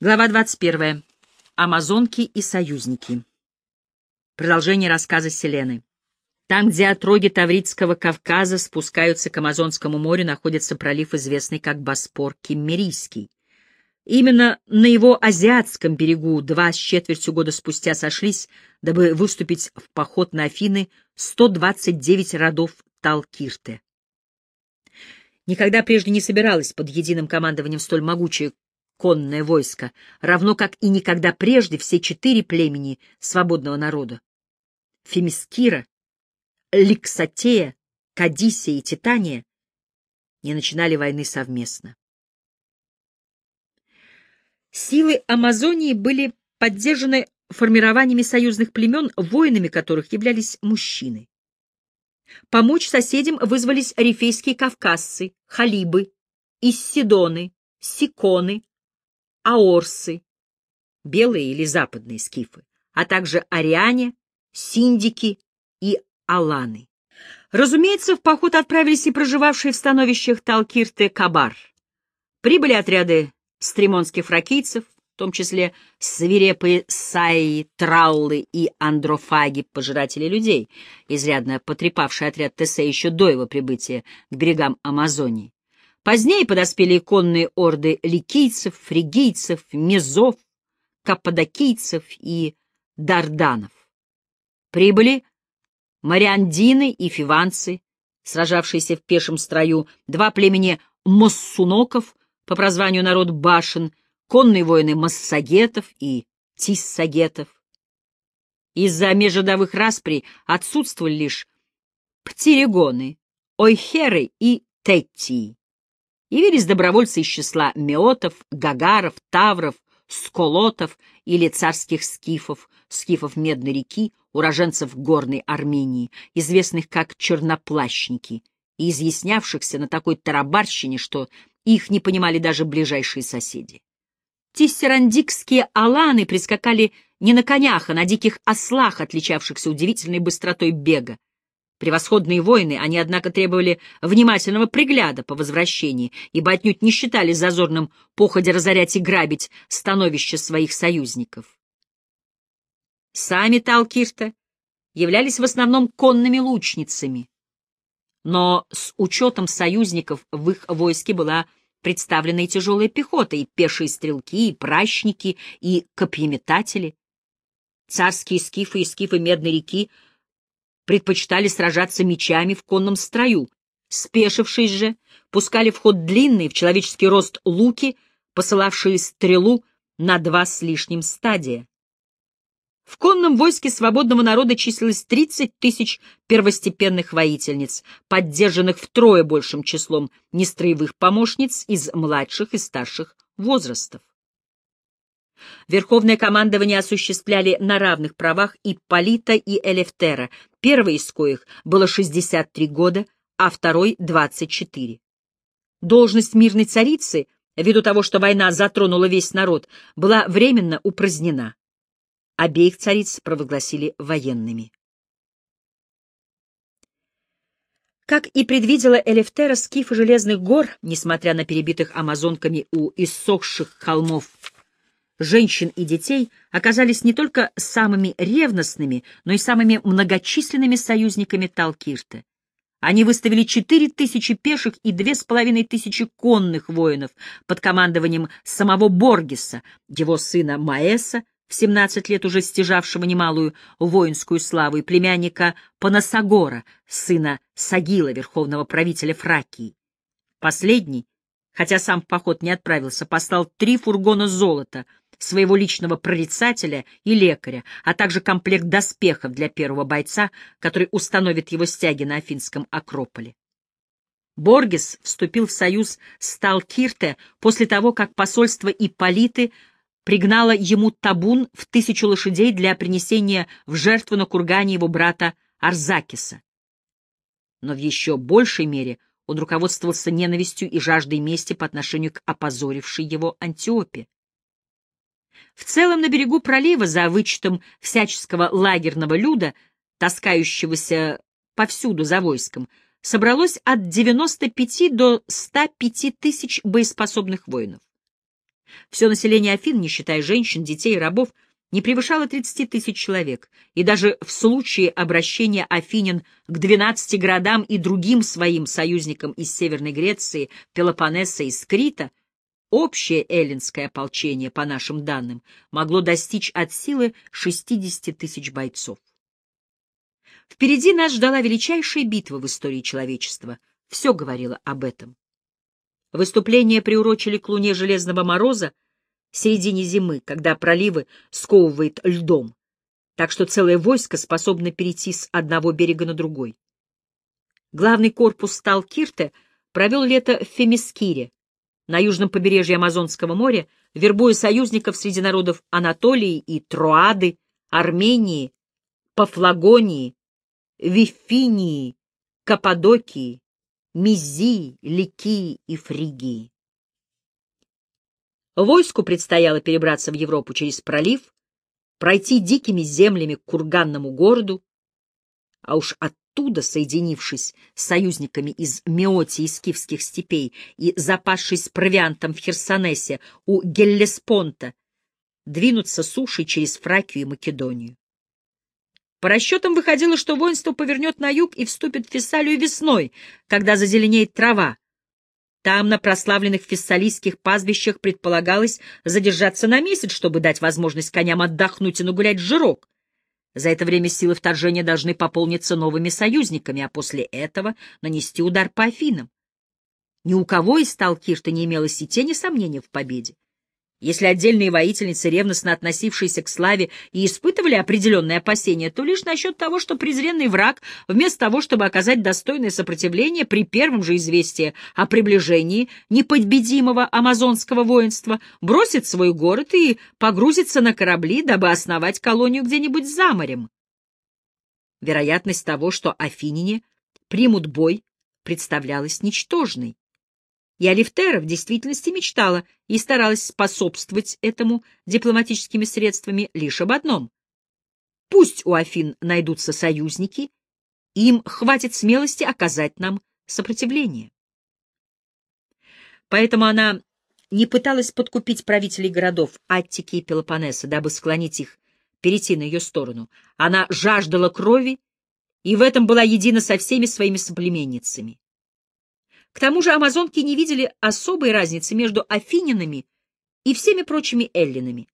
Глава 21. Амазонки и союзники. Продолжение рассказа Селены. Там, где отроги Тавритского Кавказа спускаются к Амазонскому морю, находится пролив, известный как Боспор Киммерийский. Именно на его азиатском берегу два с четвертью года спустя сошлись, дабы выступить в поход на Афины 129 родов Талкирте. Никогда прежде не собиралась под единым командованием столь могучее конное войско, равно как и никогда прежде все четыре племени свободного народа — Фемискира, Ликсатея, Кадисия и Титания — не начинали войны совместно. Силы Амазонии были поддержаны формированиями союзных племен, воинами которых являлись мужчины. Помочь соседям вызвались рифейские кавказцы, халибы, иссидоны, сиконы, аорсы, белые или западные скифы, а также ариане, синдики и аланы. Разумеется, в поход отправились и проживавшие в становищах Талкирте Кабар. Прибыли отряды стримонских фракийцев, в том числе свирепые саи, траулы и андрофаги, пожиратели людей, изрядно потрепавший отряд Тесе еще до его прибытия к берегам Амазонии. Позднее подоспели конные орды ликийцев, фригийцев, мезов, каппадокийцев и дарданов. Прибыли мариандины и фиванцы, сражавшиеся в пешем строю, два племени моссуноков, по прозванию народ башен, конные воины массагетов и тиссагетов. Из-за межродовых распри отсутствовали лишь птирегоны, ойхеры и теттии. Явились добровольцы из числа меотов, гагаров, тавров, сколотов или царских скифов, скифов Медной реки, уроженцев Горной Армении, известных как черноплащники, и изъяснявшихся на такой тарабарщине, что их не понимали даже ближайшие соседи. Тессерандикские аланы прискакали не на конях, а на диких ослах, отличавшихся удивительной быстротой бега. Превосходные воины, они, однако, требовали внимательного пригляда по возвращении, ибо отнюдь не считали зазорным походя разорять и грабить становища своих союзников. Сами Талкирта являлись в основном конными лучницами, но с учетом союзников в их войске была представлена и тяжелая пехота, и пешие стрелки, и пращники, и копьеметатели. Царские скифы и скифы Медной реки — предпочитали сражаться мечами в конном строю. Спешившись же, пускали в ход длинные в человеческий рост луки, посылавшие стрелу на два с лишним стадия. В конном войске свободного народа числилось 30 тысяч первостепенных воительниц, поддержанных втрое большим числом нестроевых помощниц из младших и старших возрастов. Верховное командование осуществляли на равных правах и Полита, и Элефтера, первый из коих было 63 года, а второй — 24. Должность мирной царицы, ввиду того, что война затронула весь народ, была временно упразднена. Обеих цариц провозгласили военными. Как и предвидела Элефтера, скифы Железных гор, несмотря на перебитых амазонками у иссохших холмов женщин и детей оказались не только самыми ревностными, но и самыми многочисленными союзниками Талкирта. Они выставили четыре тысячи пеших и две с половиной тысячи конных воинов под командованием самого Боргиса, его сына Маэса, в 17 лет уже стяжавшего немалую воинскую славу, и племянника Панасагора, сына Сагила, верховного правителя Фракии. Последний, хотя сам в поход не отправился, послал три фургона золота — своего личного прорицателя и лекаря, а также комплект доспехов для первого бойца, который установит его стяги на Афинском Акрополе. Боргес вступил в союз с Талкирте после того, как посольство Ипполиты пригнало ему табун в тысячу лошадей для принесения в жертву на кургане его брата Арзакиса. Но в еще большей мере он руководствовался ненавистью и жаждой мести по отношению к опозорившей его Антиопе. В целом на берегу пролива, за вычетом всяческого лагерного люда, таскающегося повсюду за войском, собралось от 95 до 105 тысяч боеспособных воинов. Все население Афин, не считая женщин, детей и рабов, не превышало 30 тысяч человек, и даже в случае обращения Афинян к 12 городам и другим своим союзникам из Северной Греции, Пелопоннеса и Скрита, общее эллинское ополчение, по нашим данным, могло достичь от силы 60 тысяч бойцов. Впереди нас ждала величайшая битва в истории человечества. Все говорило об этом. Выступление приурочили к луне Железного Мороза, середине зимы, когда проливы сковывает льдом, так что целое войско способно перейти с одного берега на другой. Главный корпус Сталкирте провел лето в Фемискире, на южном побережье Амазонского моря, вербуя союзников среди народов Анатолии и Троады, Армении, Пафлагонии, Вифинии, Каппадокии, Мизии, Ликии и Фригии. Войску предстояло перебраться в Европу через пролив, пройти дикими землями к курганному городу, а уж оттуда, соединившись с союзниками из Меотии и скифских степей и запасшись провиантом в Херсонесе у Геллеспонта, двинуться сушей через Фракию и Македонию. По расчетам выходило, что воинство повернет на юг и вступит в Фессалию весной, когда зазеленеет трава, там, на прославленных фессалийских пастбищах, предполагалось задержаться на месяц, чтобы дать возможность коням отдохнуть и нагулять жирок. За это время силы вторжения должны пополниться новыми союзниками, а после этого нанести удар по Афинам. Ни у кого из Талкирта не имелось и тени сомнения в победе. Если отдельные воительницы, ревностно относившиеся к славе, и испытывали определенные опасения, то лишь насчет того, что презренный враг, вместо того, чтобы оказать достойное сопротивление при первом же известии о приближении непобедимого амазонского воинства, бросит свой город и погрузится на корабли, дабы основать колонию где-нибудь за морем. Вероятность того, что афиняне примут бой, представлялась ничтожной. И Алифтера в действительности мечтала и старалась способствовать этому дипломатическими средствами лишь об одном. Пусть у Афин найдутся союзники, им хватит смелости оказать нам сопротивление. Поэтому она не пыталась подкупить правителей городов Аттики и Пелопоннеса, дабы склонить их перейти на ее сторону. Она жаждала крови, и в этом была едина со всеми своими соплеменницами. К тому же амазонки не видели особой разницы между афининами и всеми прочими эллинами.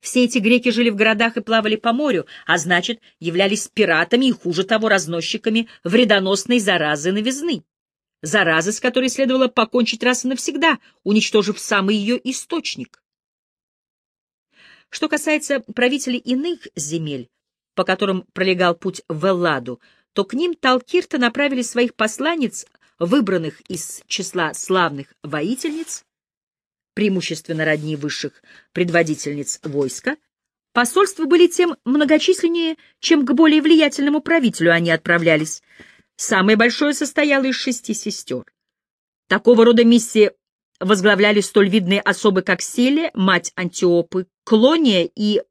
Все эти греки жили в городах и плавали по морю, а значит, являлись пиратами и, хуже того, разносчиками вредоносной заразы новизны. Заразы, с которой следовало покончить раз и навсегда, уничтожив самый ее источник. Что касается правителей иных земель, по которым пролегал путь в Элладу, то к ним Талкирта направили своих посланниц выбранных из числа славных воительниц, преимущественно родни высших предводительниц войска, посольства были тем многочисленнее, чем к более влиятельному правителю они отправлялись. Самое большое состояло из шести сестер. Такого рода миссии возглавляли столь видные особы, как Селия, мать Антиопы, Клония и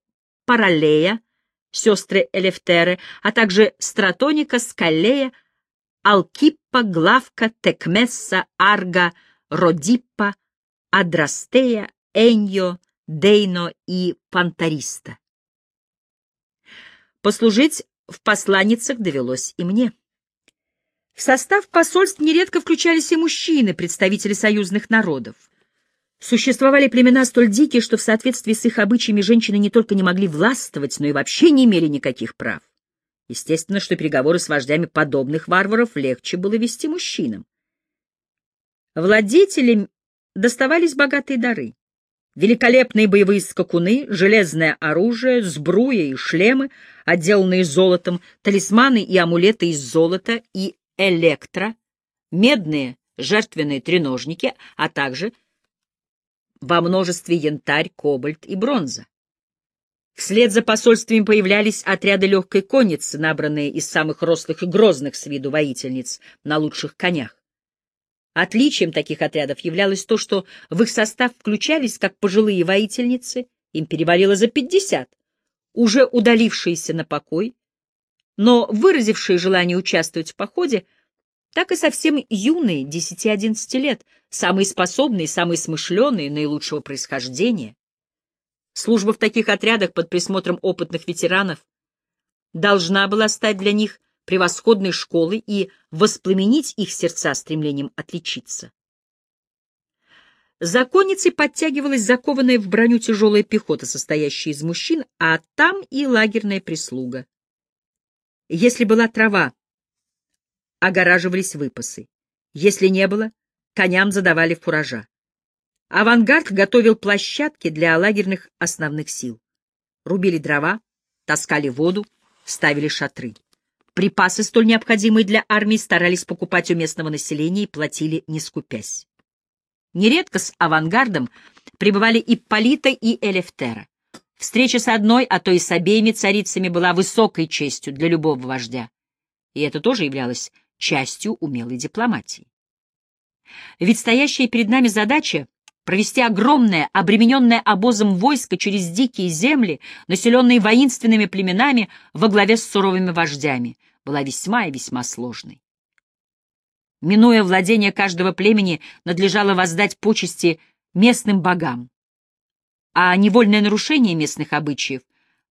Паралея, сестры Элефтеры, а также Стратоника, Скалея, Алкиппа, Главка, Текмесса, Арга, Родиппа, Адрастея, Эньо, Дейно и Пантариста. Послужить в посланницах довелось и мне. В состав посольств нередко включались и мужчины, представители союзных народов. Существовали племена столь дикие, что в соответствии с их обычаями женщины не только не могли властвовать, но и вообще не имели никаких прав. Естественно, что переговоры с вождями подобных варваров легче было вести мужчинам. Владетелям доставались богатые дары. Великолепные боевые скакуны, железное оружие, сбруя и шлемы, отделанные золотом, талисманы и амулеты из золота и электро, медные жертвенные треножники, а также во множестве янтарь, кобальт и бронза. Вслед за посольствами появлялись отряды легкой конницы, набранные из самых рослых и грозных с виду воительниц на лучших конях. Отличием таких отрядов являлось то, что в их состав включались как пожилые воительницы, им перевалило за пятьдесят, уже удалившиеся на покой, но выразившие желание участвовать в походе, так и совсем юные, 10-11 лет, самые способные, самые смышленые, наилучшего происхождения. Служба в таких отрядах под присмотром опытных ветеранов должна была стать для них превосходной школой и воспламенить их сердца стремлением отличиться. Законницей подтягивалась закованная в броню тяжелая пехота, состоящая из мужчин, а там и лагерная прислуга. Если была трава, огораживались выпасы. Если не было, коням задавали фуража. Авангард готовил площадки для лагерных основных сил. Рубили дрова, таскали воду, ставили шатры. Припасы, столь необходимые для армии, старались покупать у местного населения и платили, не скупясь. Нередко с авангардом пребывали и Полита, и Элефтера. Встреча с одной, а то и с обеими царицами была высокой честью для любого вождя. И это тоже являлось частью умелой дипломатии. Ведь стоящая перед нами задача провести огромное, обремененное обозом войско через дикие земли, населенные воинственными племенами во главе с суровыми вождями, была весьма и весьма сложной. Минуя владение каждого племени, надлежало воздать почести местным богам. А невольное нарушение местных обычаев,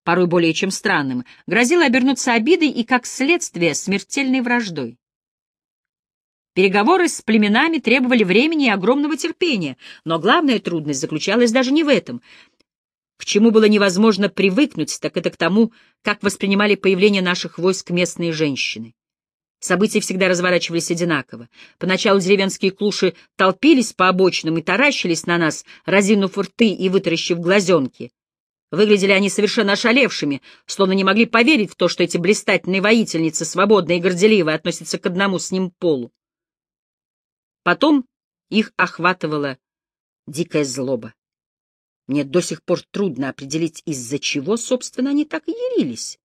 порой более чем странным, грозило обернуться обидой и, как следствие, смертельной враждой. Переговоры с племенами требовали времени и огромного терпения, но главная трудность заключалась даже не в этом. К чему было невозможно привыкнуть, так это к тому, как воспринимали появление наших войск местные женщины. События всегда разворачивались одинаково. Поначалу деревенские клуши толпились по обочинам и таращились на нас, разинув рты и вытаращив глазенки. Выглядели они совершенно ошалевшими, словно не могли поверить в то, что эти блистательные воительницы, свободные и горделивые, относятся к одному с ним полу. Потом их охватывала дикая злоба. Мне до сих пор трудно определить, из-за чего, собственно, они так ярились.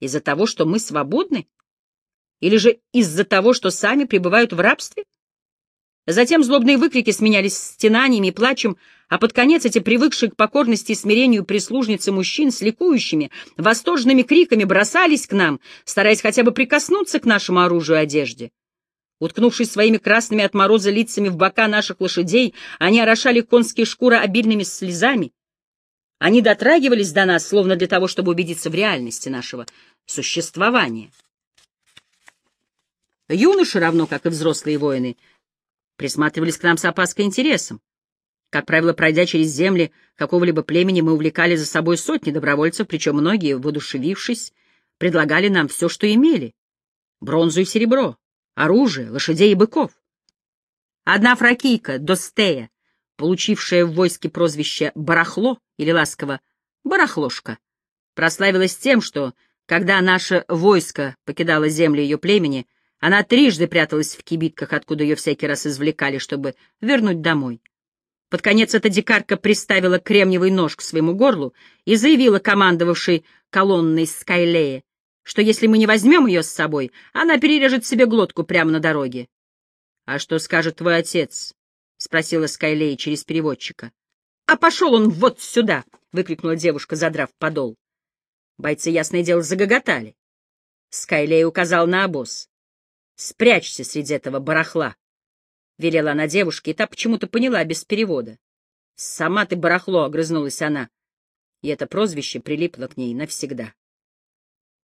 Из-за того, что мы свободны? Или же из-за того, что сами пребывают в рабстве? Затем злобные выкрики сменялись стенаниями и плачем, а под конец эти привыкшие к покорности и смирению прислужницы мужчин с ликующими, восторженными криками бросались к нам, стараясь хотя бы прикоснуться к нашему оружию и одежде. Уткнувшись своими красными от мороза лицами в бока наших лошадей, они орошали конские шкуры обильными слезами. Они дотрагивались до нас, словно для того, чтобы убедиться в реальности нашего существования. Юноши, равно как и взрослые воины, присматривались к нам с опаской интересом. Как правило, пройдя через земли какого-либо племени, мы увлекали за собой сотни добровольцев, причем многие, воодушевившись, предлагали нам все, что имели — бронзу и серебро, оружие, лошадей и быков. Одна фракийка, Достея, получившая в войске прозвище «барахло» или ласково «барахлошка», прославилась тем, что, когда наше войско покидало земли ее племени, она трижды пряталась в кибитках, откуда ее всякий раз извлекали, чтобы вернуть домой. Под конец эта дикарка приставила кремниевый нож к своему горлу и заявила командовавшей колонной Скайлея, что если мы не возьмем ее с собой, она перережет себе глотку прямо на дороге. — А что скажет твой отец? — спросила Скайлей через переводчика. — А пошел он вот сюда! — выкрикнула девушка, задрав подол. Бойцы, ясное дело, загоготали. Скайлей указал на обоз. — Спрячься среди этого барахла! — велела она девушке, и та почему-то поняла без перевода. — Сама ты барахло! — огрызнулась она. И это прозвище прилипло к ней навсегда.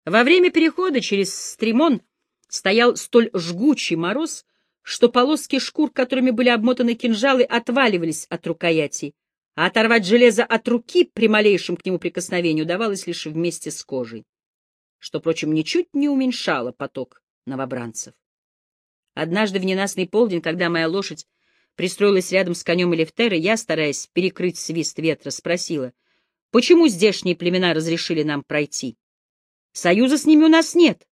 Во время перехода через стримон стоял столь жгучий мороз, что полоски шкур, которыми были обмотаны кинжалы, отваливались от рукоятей, а оторвать железо от руки при малейшем к нему прикосновении удавалось лишь вместе с кожей, что, впрочем, ничуть не уменьшало поток новобранцев. Однажды в ненастный полдень, когда моя лошадь пристроилась рядом с конем Элефтеры, я, стараясь перекрыть свист ветра, спросила, почему здешние племена разрешили нам пройти? Союза с ними у нас нет.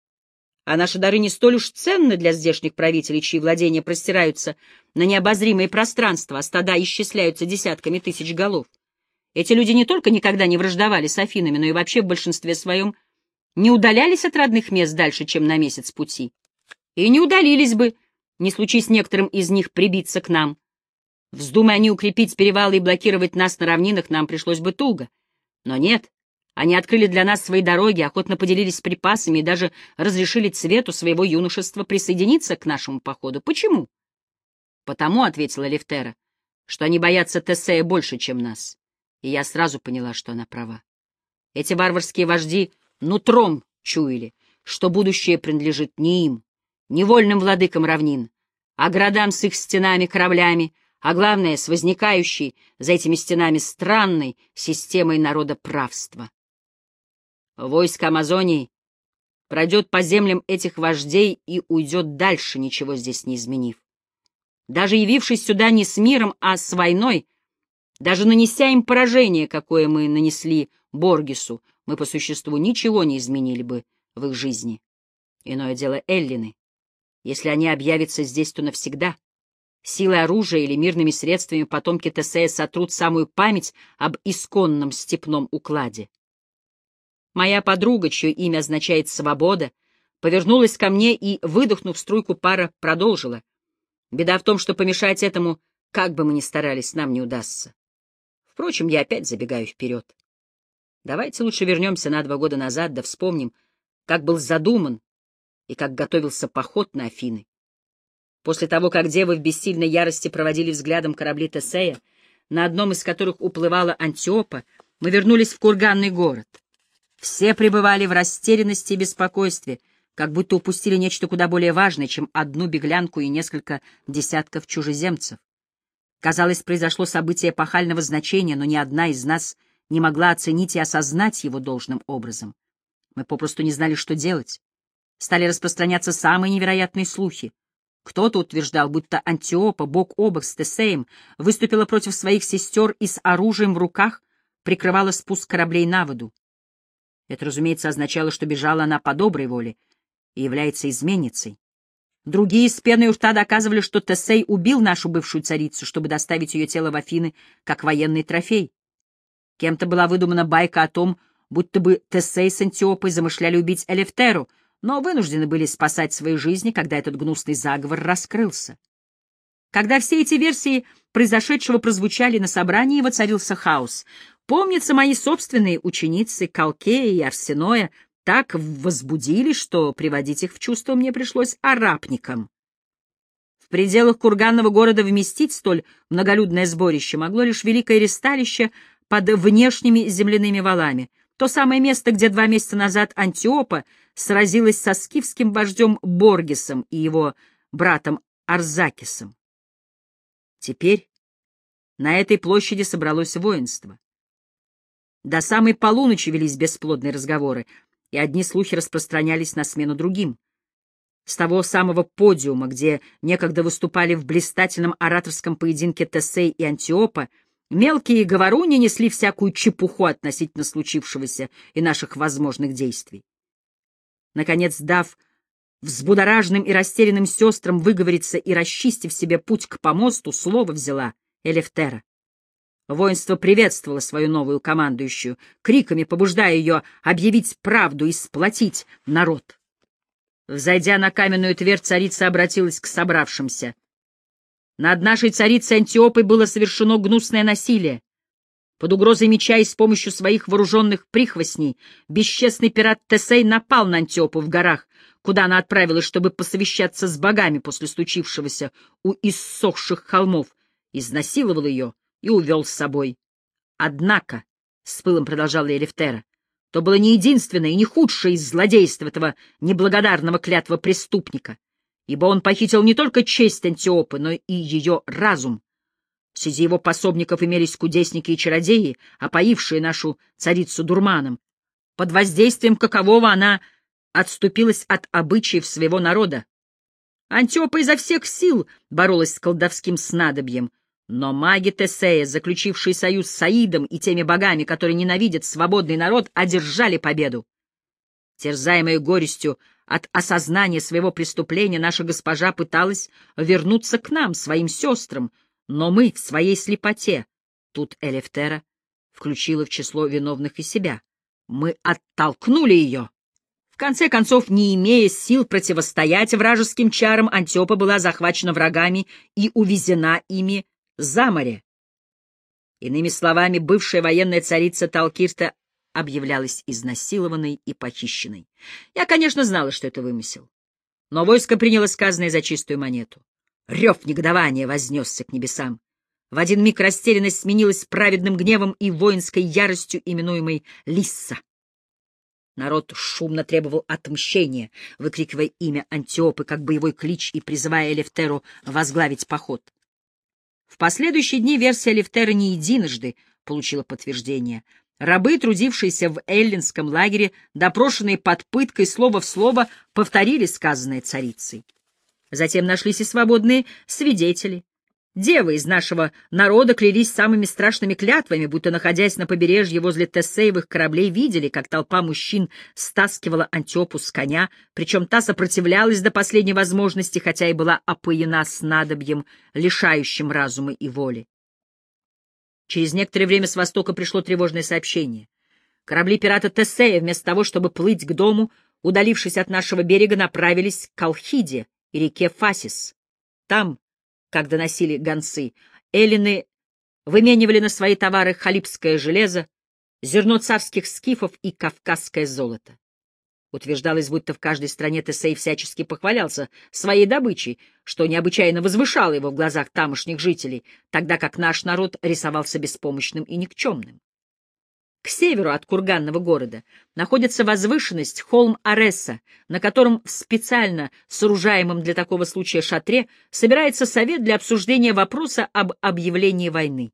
А наши дары не столь уж ценны для здешних правителей, чьи владения простираются на необозримые пространства, а стада исчисляются десятками тысяч голов. Эти люди не только никогда не враждовали с Афинами, но и вообще в большинстве своем не удалялись от родных мест дальше, чем на месяц пути. И не удалились бы, не случись некоторым из них прибиться к нам. Вздумая они укрепить перевалы и блокировать нас на равнинах, нам пришлось бы туго. Но нет, Они открыли для нас свои дороги, охотно поделились припасами и даже разрешили цвету своего юношества присоединиться к нашему походу. Почему? — Потому, — ответила Левтера, — что они боятся Тесея больше, чем нас. И я сразу поняла, что она права. Эти варварские вожди нутром чуяли, что будущее принадлежит не им, не вольным владыкам равнин, а городам с их стенами, кораблями, а главное, с возникающей за этими стенами странной системой народоправства. Войско Амазонии пройдет по землям этих вождей и уйдет дальше, ничего здесь не изменив. Даже явившись сюда не с миром, а с войной, даже нанеся им поражение, какое мы нанесли Боргису, мы по существу ничего не изменили бы в их жизни. Иное дело Эллины. Если они объявятся здесь, то навсегда. Силой оружия или мирными средствами потомки Тесея сотрут самую память об исконном степном укладе. Моя подруга, чье имя означает «свобода», повернулась ко мне и, выдохнув струйку пара, продолжила. Беда в том, что помешать этому, как бы мы ни старались, нам не удастся. Впрочем, я опять забегаю вперед. Давайте лучше вернемся на два года назад, да вспомним, как был задуман и как готовился поход на Афины. После того, как девы в бессильной ярости проводили взглядом корабли Тесея, на одном из которых уплывала Антиопа, мы вернулись в курганный город. Все пребывали в растерянности и беспокойстве, как будто упустили нечто куда более важное, чем одну беглянку и несколько десятков чужеземцев. Казалось, произошло событие эпохального значения, но ни одна из нас не могла оценить и осознать его должным образом. Мы попросту не знали, что делать. Стали распространяться самые невероятные слухи. Кто-то утверждал, будто Антиопа, бок о бок с Тесеем, выступила против своих сестер и с оружием в руках прикрывала спуск кораблей на воду. Это, разумеется, означало, что бежала она по доброй воле и является изменницей. Другие с пеной у рта доказывали, что Тесей убил нашу бывшую царицу, чтобы доставить ее тело в Афины как военный трофей. Кем-то была выдумана байка о том, будто бы Тесей с Антиопой замышляли убить Элефтеру, но вынуждены были спасать свои жизни, когда этот гнусный заговор раскрылся. Когда все эти версии произошедшего прозвучали на собрании, воцарился хаос. Помнится, мои собственные ученицы Калкея и Арсеноя так возбудили, что приводить их в чувство мне пришлось арабникам. В пределах курганного города вместить столь многолюдное сборище могло лишь великое ресталище под внешними земляными валами, то самое место, где два месяца назад Антиопа сразилась со скифским вождем Боргисом и его братом Арзакисом. Теперь на этой площади собралось воинство. До самой полуночи велись бесплодные разговоры, и одни слухи распространялись на смену другим. С того самого подиума, где некогда выступали в блистательном ораторском поединке Тесей и Антиопа, мелкие говоруни несли всякую чепуху относительно случившегося и наших возможных действий. Наконец, дав взбудораженным и растерянным сестрам выговориться и расчистив себе путь к помосту, слово взяла Элефтера. Воинство приветствовало свою новую командующую, криками побуждая ее объявить правду и сплотить народ. Взойдя на каменную твердь, царица обратилась к собравшимся. Над нашей царицей Антиопой было совершено гнусное насилие. Под угрозой меча и с помощью своих вооруженных прихвостней бесчестный пират Тесей напал на Антиопу в горах, куда она отправилась, чтобы посовещаться с богами после случившегося у иссохших холмов, изнасиловал ее и увел с собой. Однако, — с пылом продолжала Элифтера, — то было не единственное и не худшее из злодейств этого неблагодарного клятва преступника, ибо он похитил не только честь Антиопы, но и ее разум. Среди его пособников имелись кудесники и чародеи, опоившие нашу царицу дурманом, под воздействием какового она отступилась от обычаев своего народа. Антиопа изо всех сил боролась с колдовским снадобьем, но маги Тесея, заключившие союз с Саидом и теми богами, которые ненавидят свободный народ, одержали победу. Терзаемая горестью от осознания своего преступления, наша госпожа пыталась вернуться к нам, своим сестрам, но мы в своей слепоте, тут Элефтера включила в число виновных и себя, мы оттолкнули ее. В конце концов, не имея сил противостоять вражеским чарам, Антиопа была захвачена врагами и увезена ими за море. Иными словами, бывшая военная царица Талкирта объявлялась изнасилованной и похищенной. Я, конечно, знала, что это вымысел. Но войско приняло сказанное за чистую монету. Рев негодования вознесся к небесам. В один миг растерянность сменилась праведным гневом и воинской яростью, именуемой Лисса. Народ шумно требовал отмщения, выкрикивая имя Антиопы как боевой клич и призывая Элефтеру возглавить поход. В последующие дни версия Элефтера не единожды получила подтверждение. Рабы, трудившиеся в эллинском лагере, допрошенные под пыткой слово в слово, повторили сказанное царицей. Затем нашлись и свободные свидетели. Девы из нашего народа клялись самыми страшными клятвами, будто, находясь на побережье возле Тесеевых кораблей, видели, как толпа мужчин стаскивала Антиопу с коня, причем та сопротивлялась до последней возможности, хотя и была опоена снадобьем, лишающим разума и воли. Через некоторое время с востока пришло тревожное сообщение. Корабли пирата Тесея, вместо того, чтобы плыть к дому, удалившись от нашего берега, направились к Алхиде и реке Фасис. Там, как доносили гонцы, эллины выменивали на свои товары халибское железо, зерно царских скифов и кавказское золото. Утверждалось, будто в каждой стране Тесей всячески похвалялся своей добычей, что необычайно возвышало его в глазах тамошних жителей, тогда как наш народ рисовался беспомощным и никчемным. К северу от курганного города находится возвышенность холм Ареса, на котором в специально сооружаемом для такого случая шатре собирается совет для обсуждения вопроса об объявлении войны.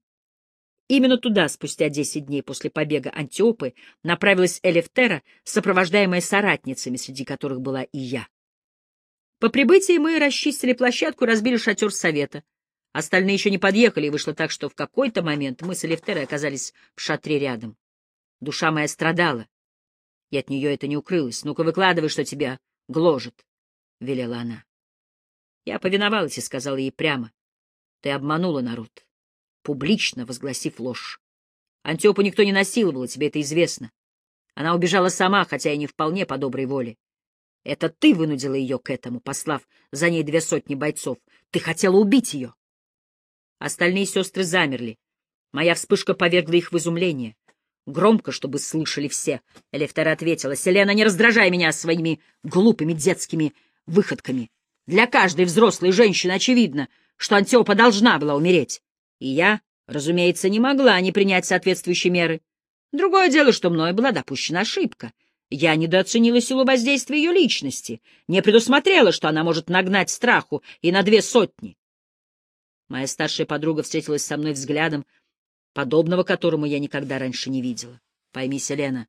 Именно туда, спустя десять дней после побега Антиопы, направилась Элефтера, сопровождаемая соратницами, среди которых была и я. По прибытии мы расчистили площадку разбили шатер совета. Остальные еще не подъехали, и вышло так, что в какой-то момент мы с Элефтерой оказались в шатре рядом. Душа моя страдала, и от нее это не укрылось. Ну-ка, выкладывай, что тебя гложет, — велела она. Я повиновалась и сказала ей прямо. Ты обманула народ, публично возгласив ложь. Антиопу никто не насиловал, тебе это известно. Она убежала сама, хотя и не вполне по доброй воле. Это ты вынудила ее к этому, послав за ней две сотни бойцов. Ты хотела убить ее. Остальные сестры замерли. Моя вспышка повергла их в изумление. Громко, чтобы слышали все. Элефтера ответила, «Селена, не раздражай меня своими глупыми детскими выходками. Для каждой взрослой женщины очевидно, что Антиопа должна была умереть. И я, разумеется, не могла не принять соответствующие меры. Другое дело, что мной была допущена ошибка. Я недооценила силу воздействия ее личности, не предусмотрела, что она может нагнать страху и на две сотни. Моя старшая подруга встретилась со мной взглядом, подобного которому я никогда раньше не видела. Пойми, Селена,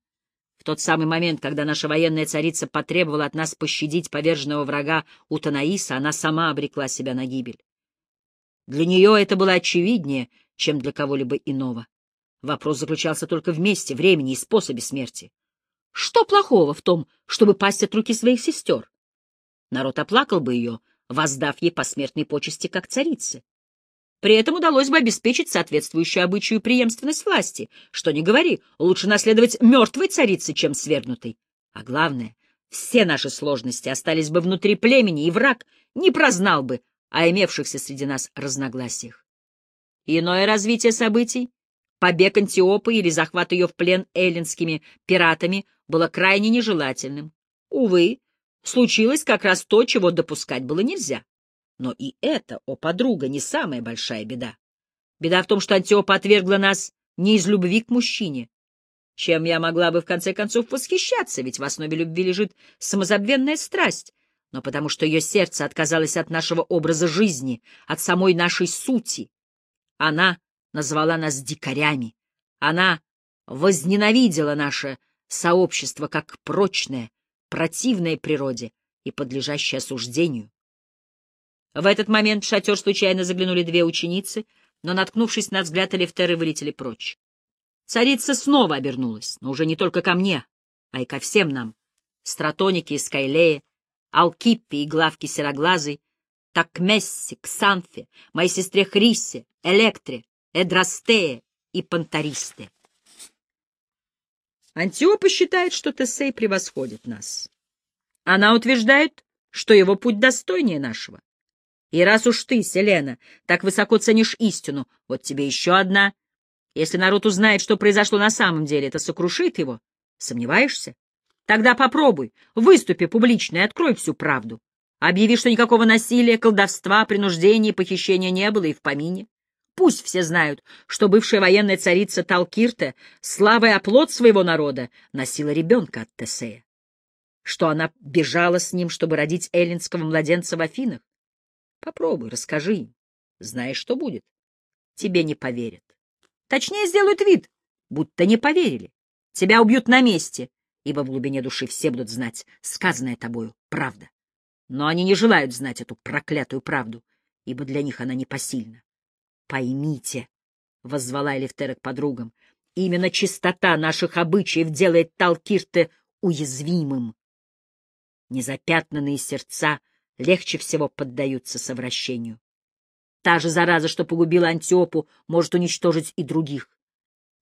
в тот самый момент, когда наша военная царица потребовала от нас пощадить поверженного врага у Танаиса, она сама обрекла себя на гибель. Для нее это было очевиднее, чем для кого-либо иного. Вопрос заключался только в месте, времени и способе смерти. Что плохого в том, чтобы пасть от руки своих сестер? Народ оплакал бы ее, воздав ей посмертной почести как царице. При этом удалось бы обеспечить соответствующую обычаю преемственность власти. Что ни говори, лучше наследовать мертвой царице, чем свергнутой. А главное, все наши сложности остались бы внутри племени, и враг не прознал бы о имевшихся среди нас разногласиях. Иное развитие событий, побег Антиопы или захват ее в плен эллинскими пиратами, было крайне нежелательным. Увы, случилось как раз то, чего допускать было нельзя. Но и это, о подруга, не самая большая беда. Беда в том, что Антиопа отвергла нас не из любви к мужчине, чем я могла бы в конце концов восхищаться, ведь в основе любви лежит самозабвенная страсть, но потому что ее сердце отказалось от нашего образа жизни, от самой нашей сути. Она назвала нас дикарями. Она возненавидела наше сообщество как прочное, противное природе и подлежащее осуждению. В этот момент в шатер случайно заглянули две ученицы, но, наткнувшись на взгляд Элефтеры, вылетели прочь. Царица снова обернулась, но уже не только ко мне, а и ко всем нам. Стратоники и Скайлея, Алкиппи и главки Сероглазой, Такмесси, Ксанфе, моей сестре Хрисе, Электре, Эдрастее и Пантаристе. Антиопа считает, что Тесей превосходит нас. Она утверждает, что его путь достойнее нашего. И раз уж ты, Селена, так высоко ценишь истину, вот тебе еще одна Если народ узнает, что произошло на самом деле, это сокрушит его. Сомневаешься? Тогда попробуй, выступи публично и открой всю правду. Объяви, что никакого насилия, колдовства, принуждения похищения не было и в помине. Пусть все знают, что бывшая военная царица Талкирте, славой оплот своего народа, носила ребенка от Тесея. Что она бежала с ним, чтобы родить эллинского младенца в Афинах. Попробуй, расскажи им. Знаешь, что будет? Тебе не поверят. Точнее, сделают вид, будто не поверили. Тебя убьют на месте, ибо в глубине души все будут знать сказанное тобою правда. Но они не желают знать эту проклятую правду, ибо для них она непосильна. Поймите, — воззвала Элифтера к подругам, — именно чистота наших обычаев делает Талкирте уязвимым. Незапятнанные сердца легче всего поддаются совращению. Та же зараза, что погубила Антиопу, может уничтожить и других.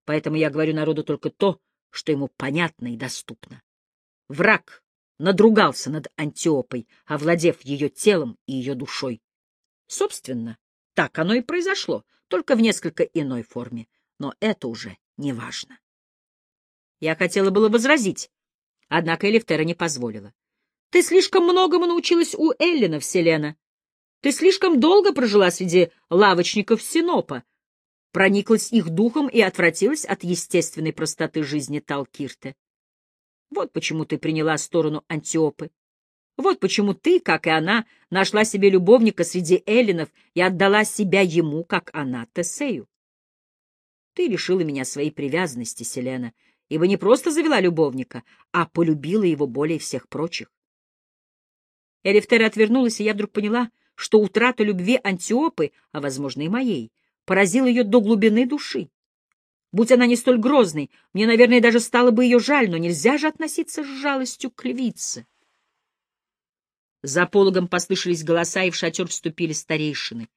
Поэтому я говорю народу только то, что ему понятно и доступно. Враг надругался над Антиопой, овладев ее телом и ее душой. Собственно, так оно и произошло, только в несколько иной форме, но это уже не важно. Я хотела было возразить, однако Элифтера не позволила. — Ты слишком многому научилась у Эллина, Вселена. Ты слишком долго прожила среди лавочников Синопа, прониклась их духом и отвратилась от естественной простоты жизни Талкирте. Вот почему ты приняла сторону Антиопы. Вот почему ты, как и она, нашла себе любовника среди эллинов и отдала себя ему, как она, Тесею. Ты лишила меня своей привязанности, Селена, ибо не просто завела любовника, а полюбила его более всех прочих. Элифтера отвернулась, и я вдруг поняла, что утрата любви Антиопы, а, возможно, и моей, поразила ее до глубины души. Будь она не столь грозной, мне, наверное, даже стало бы ее жаль, но нельзя же относиться с жалостью к львице. За пологом послышались голоса, и в шатер вступили старейшины.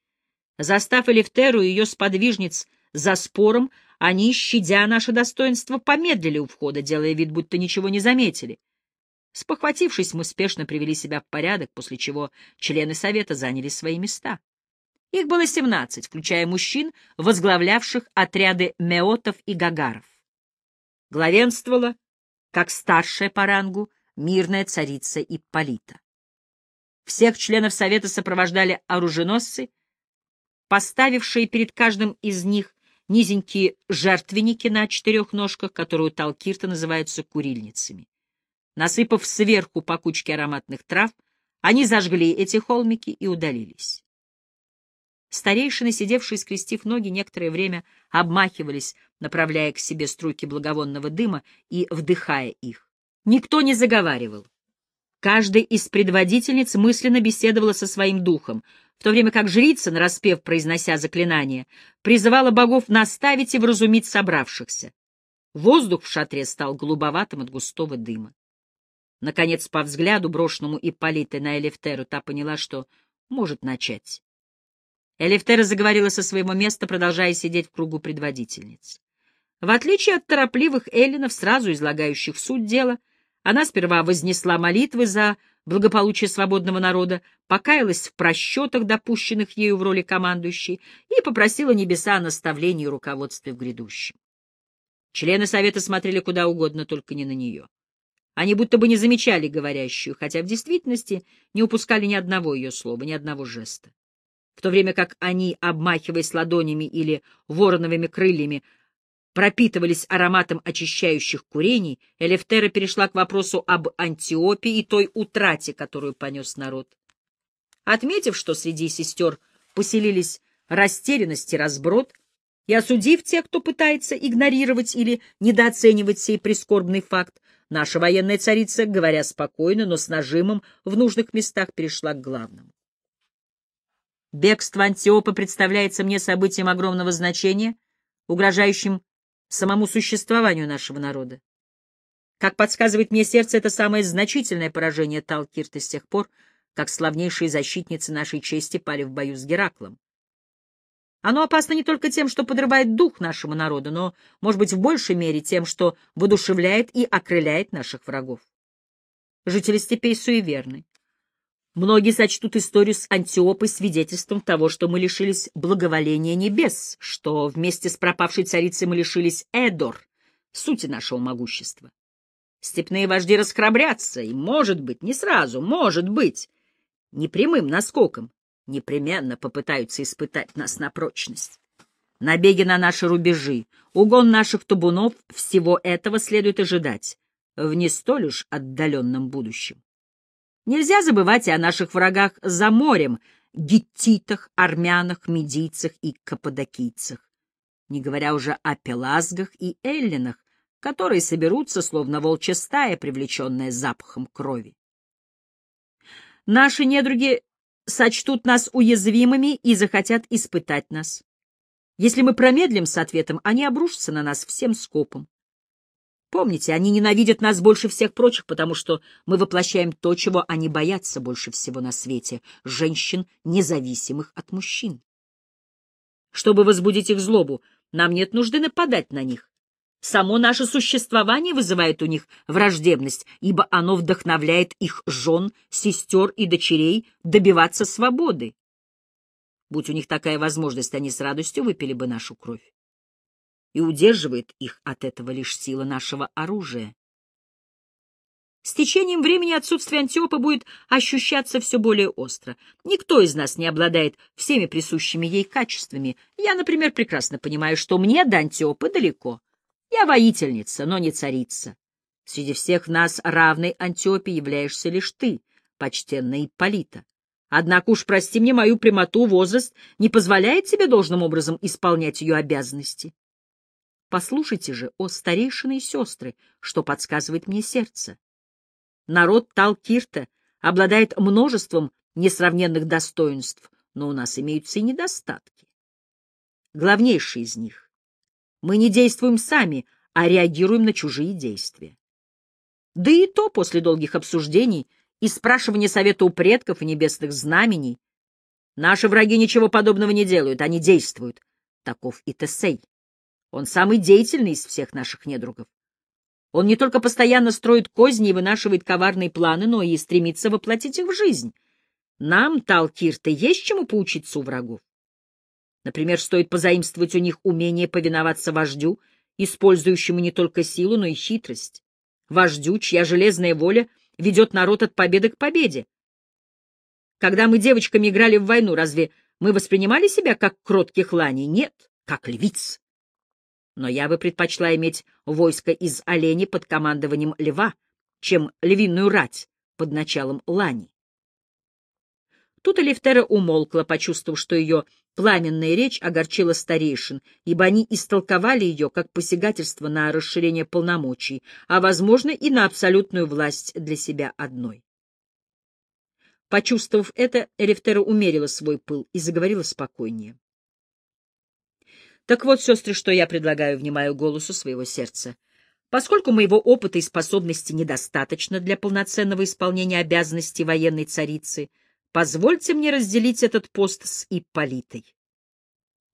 Застав Элифтеру и ее сподвижниц за спором, они, щадя наше достоинство, помедлили у входа, делая вид, будто ничего не заметили. Спохватившись, мы спешно привели себя в порядок, после чего члены совета заняли свои места. Их было семнадцать, включая мужчин, возглавлявших отряды меотов и гагаров. Главенствовала, как старшая по рангу, мирная царица Ипполита. Всех членов совета сопровождали оруженосцы, поставившие перед каждым из них низенькие жертвенники на четырех ножках, которые у Талкирта называются курильницами. Насыпав сверху по кучке ароматных трав, они зажгли эти холмики и удалились. Старейшины, сидевшие, скрестив ноги, некоторое время обмахивались, направляя к себе струйки благовонного дыма и вдыхая их. Никто не заговаривал. Каждая из предводительниц мысленно беседовала со своим духом, в то время как жрица, нараспев произнося заклинание, призывала богов наставить и вразумить собравшихся. Воздух в шатре стал голубоватым от густого дыма. Наконец, по взгляду, брошенному Ипполитой на Элефтеру, та поняла, что может начать. Элифтера заговорила со своего места, продолжая сидеть в кругу предводительниц. В отличие от торопливых эллинов, сразу излагающих суть дела, она сперва вознесла молитвы за благополучие свободного народа, покаялась в просчетах, допущенных ею в роли командующей, и попросила небеса о наставлении и руководстве в грядущем. Члены совета смотрели куда угодно, только не на нее. Они будто бы не замечали говорящую, хотя в действительности не упускали ни одного ее слова, ни одного жеста в то время как они, обмахиваясь ладонями или вороновыми крыльями, пропитывались ароматом очищающих курений, Элефтера перешла к вопросу об Антиопе и той утрате, которую понес народ. Отметив, что среди сестер поселились растерянность и разброд, и осудив тех, кто пытается игнорировать или недооценивать сей прискорбный факт, наша военная царица, говоря спокойно, но с нажимом, в нужных местах перешла к главному. Бегство Антиопа представляется мне событием огромного значения, угрожающим самому существованию нашего народа. Как подсказывает мне сердце, это самое значительное поражение Талкирта с тех пор, как славнейшие защитницы нашей чести пали в бою с Гераклом. Оно опасно не только тем, что подрывает дух нашему народу, но, может быть, в большей мере тем, что воодушевляет и окрыляет наших врагов. Жители степей суеверны. Многие сочтут историю с Антиопой свидетельством того, что мы лишились благоволения небес, что вместе с пропавшей царицей мы лишились Эдор, сути нашего могущества. Степные вожди расхрабрятся, и, может быть, не сразу, может быть, непрямым наскоком, непременно попытаются испытать нас на прочность. Набеги на наши рубежи, угон наших табунов — всего этого следует ожидать в не столь уж отдаленном будущем. Нельзя забывать и о наших врагах за морем, гиттитах, армянах, медийцах и каппадокийцах, не говоря уже о пелазгах и эллинах, которые соберутся, словно волчья стая, привлеченная запахом крови. Наши недруги сочтут нас уязвимыми и захотят испытать нас. Если мы промедлим с ответом, они обрушатся на нас всем скопом. Помните, они ненавидят нас больше всех прочих, потому что мы воплощаем то, чего они боятся больше всего на свете — женщин, независимых от мужчин. Чтобы возбудить их злобу, нам нет нужды нападать на них. Само наше существование вызывает у них враждебность, ибо оно вдохновляет их жен, сестер и дочерей добиваться свободы. Будь у них такая возможность, они с радостью выпили бы нашу кровь. И удерживает их от этого лишь сила нашего оружия. С течением времени отсутствие Антиопа будет ощущаться все более остро. Никто из нас не обладает всеми присущими ей качествами. Я, например, прекрасно понимаю, что мне до Антиопа далеко. Я воительница, но не царица. Среди всех нас равной Антиопе являешься лишь ты, почтенная Ипполита. Однако уж прости мне мою прямоту, возраст не позволяет тебе должным образом исполнять ее обязанности. Послушайте же, о старейшины и сестры, что подсказывает мне сердце. Народ Талкирта обладает множеством несравненных достоинств, но у нас имеются и недостатки. Главнейший из них мы не действуем сами, а реагируем на чужие действия. Да и то после долгих обсуждений и спрашивания совета у предков и небесных знамений. Наши враги ничего подобного не делают, они действуют. Таков и Тесей. Он самый деятельный из всех наших недругов. Он не только постоянно строит козни и вынашивает коварные планы, но и стремится воплотить их в жизнь. Нам, Талкирте, есть чему поучиться у врагов. Например, стоит позаимствовать у них умение повиноваться вождю, использующему не только силу, но и хитрость. Вождю, чья железная воля ведет народ от победы к победе. Когда мы девочками играли в войну, разве мы воспринимали себя как кротких ланей? Нет, как львиц. Но я бы предпочла иметь войско из оленей под командованием льва, чем львиную рать под началом лани. Тут Элифтера умолкла, почувствовав, что ее пламенная речь огорчила старейшин, ибо они истолковали ее как посягательство на расширение полномочий, а, возможно, и на абсолютную власть для себя одной. Почувствовав это, Элифтера умерила свой пыл и заговорила спокойнее. Так вот, сестры, что я предлагаю, внимаю голосу своего сердца. Поскольку моего опыта и способности недостаточно для полноценного исполнения обязанностей военной царицы, Позвольте мне разделить этот пост с Ипполитой.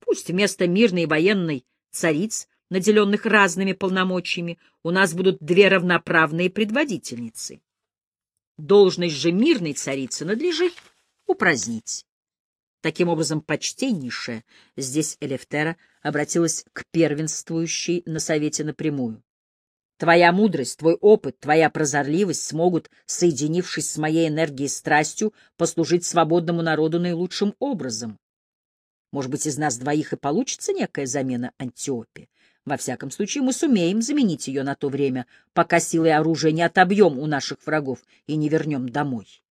Пусть вместо мирной и военной цариц, наделенных разными полномочиями, у нас будут две равноправные предводительницы. Должность же мирной царицы надлежит упразднить. Таким образом, почтеннейшая, здесь Элефтера обратилась к первенствующей на совете напрямую. Твоя мудрость, твой опыт, твоя прозорливость смогут, соединившись с моей энергией и страстью, послужить свободному народу наилучшим образом. Может быть, из нас двоих и получится некая замена Антиопе. Во всяком случае, мы сумеем заменить ее на то время, пока силой оружия не отобьем у наших врагов и не вернем домой.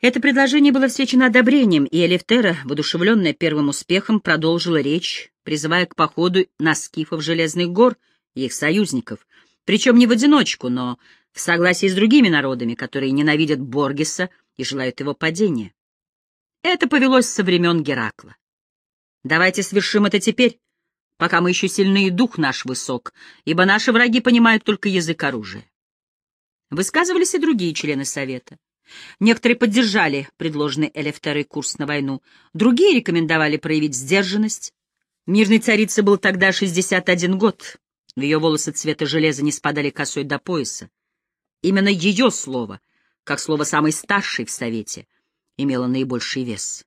Это предложение было встречено одобрением, и Элифтера, воодушевленная первым успехом, продолжила речь, призывая к походу на скифов Железных гор — их союзников, причем не в одиночку, но в согласии с другими народами, которые ненавидят Боргеса и желают его падения. Это повелось со времен Геракла. Давайте свершим это теперь, пока мы еще сильны и дух наш высок, ибо наши враги понимают только язык оружия. Высказывались и другие члены Совета. Некоторые поддержали предложенный Элефтерой курс на войну, другие рекомендовали проявить сдержанность. Мирной царице был тогда 61 год, ее волосы цвета железа не спадали косой до пояса. Именно ее слово, как слово «самый старший» в Совете, имело наибольший вес.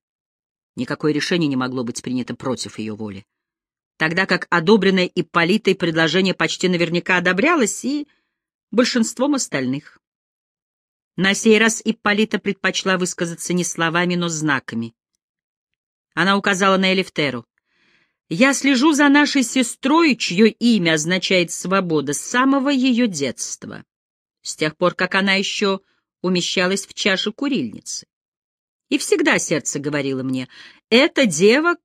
Никакое решение не могло быть принято против ее воли. Тогда как одобренное Ипполитой предложение почти наверняка одобрялось и большинством остальных. На сей раз Ипполита предпочла высказаться не словами, но знаками. Она указала на Элифтеру. «Я слежу за нашей сестрой, чье имя означает «свобода» с самого ее детства, с тех пор, как она еще умещалась в чаше курильницы. И всегда сердце говорило мне, эта дева,